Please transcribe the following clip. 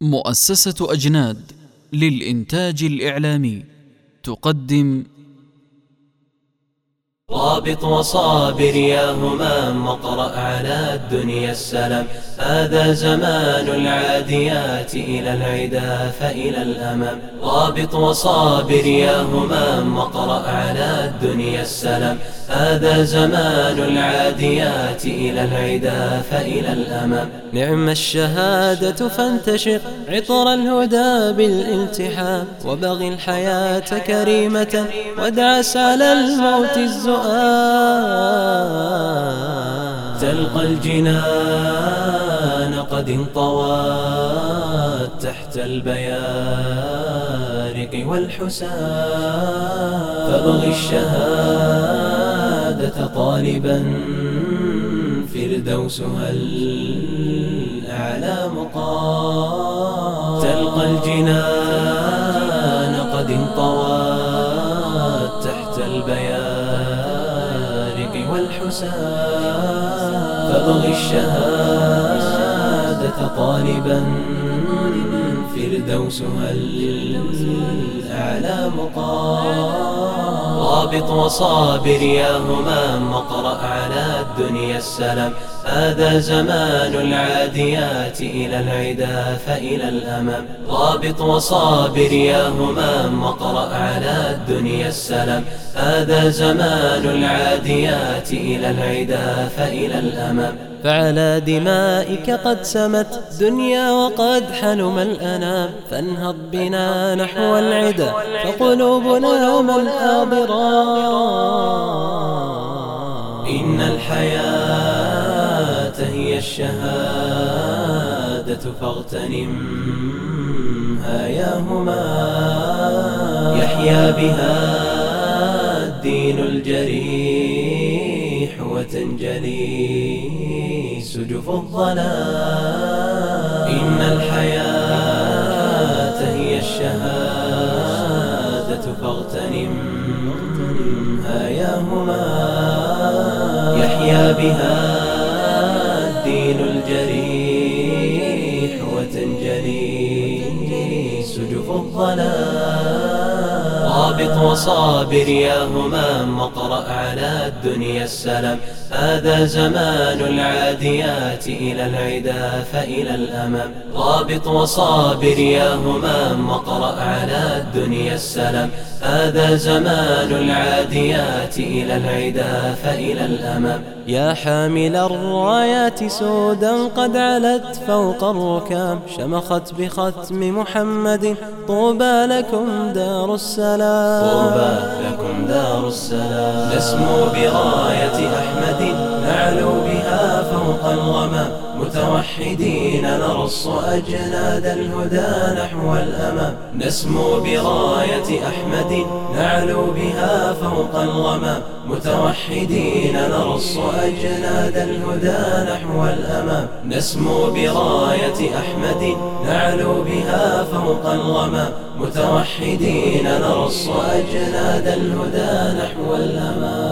مؤسسة أجناد للإنتاج الإعلامي. تقدم رابط وصابر يا همام واقرأ على الدنيا السلام. هذا زمان العاديات إلى العدا فإلى الأمام. رابط وصابر يا همام واقرأ على الدنيا السلام. هذا زمان العاديات إلى العدا فإلى الأمام. نعم الشهادة فانتشر عطر الهدى بالالتحام وبغ الحياة كريمة وادعس على الموت الزؤام. تلقى الجنان قد انطوت تحت البيارق والحسام. فابغ الشهادة طالبا فردوسها الأعلى مقام؟ تلقى الجنان قد انطوت تحت البيارق والحسام. فابغ الشهادة طالبا فردوسها الأعلى مقام؟ رابط وصابر يا همام واقرأ على الدنيا السلام. هذا زمان العاديات إلى العدا فإلى الأمام. رابط وصابر يا همام واقرأ على الدنيا السلام. هذا زمان العاديات إلى العدا فإلى الأمام. فعلى دمائك قد سمت دنيا وقد حلم الأنام. فانهض بنا نحو العدا فقلوبنا يوما آضرا إن الحياة هي الشهادة فاغتنمها يا هما يحيا بها الدين الجريح وتنجلي سجف الظلام إن الحياة هي الشهادة فاغتنمها يا هما يحيا بها الدين الجريح وتنجلي سجف الظلام. رابط وصابر يا همام واقرأ على الدنيا السلام. هذا زمان العاديات إلى العدا فإلى الأمام رابط وصابر يا همام واقرأ على الدنيا السلام هذا زمان العاديات إلى العدا فإلى الأمام يا حامل الرايات سودا قد علت فوق الركام. شمخت بختم محمد طوبى لكم دار السلام. طوبى لكم دار السلام. نسمو براية أحمد متوحدين نرص أجناد الهدى نحو الأمام نسمو براية أحمد نعلو بها فوق الغمام. متوحدين نرص أجناد الهدى نحو الأمام نسمو براية أحمد نعلو بها فوق الغمام. متوحدين نرص أجناد الهدى نحو الأمام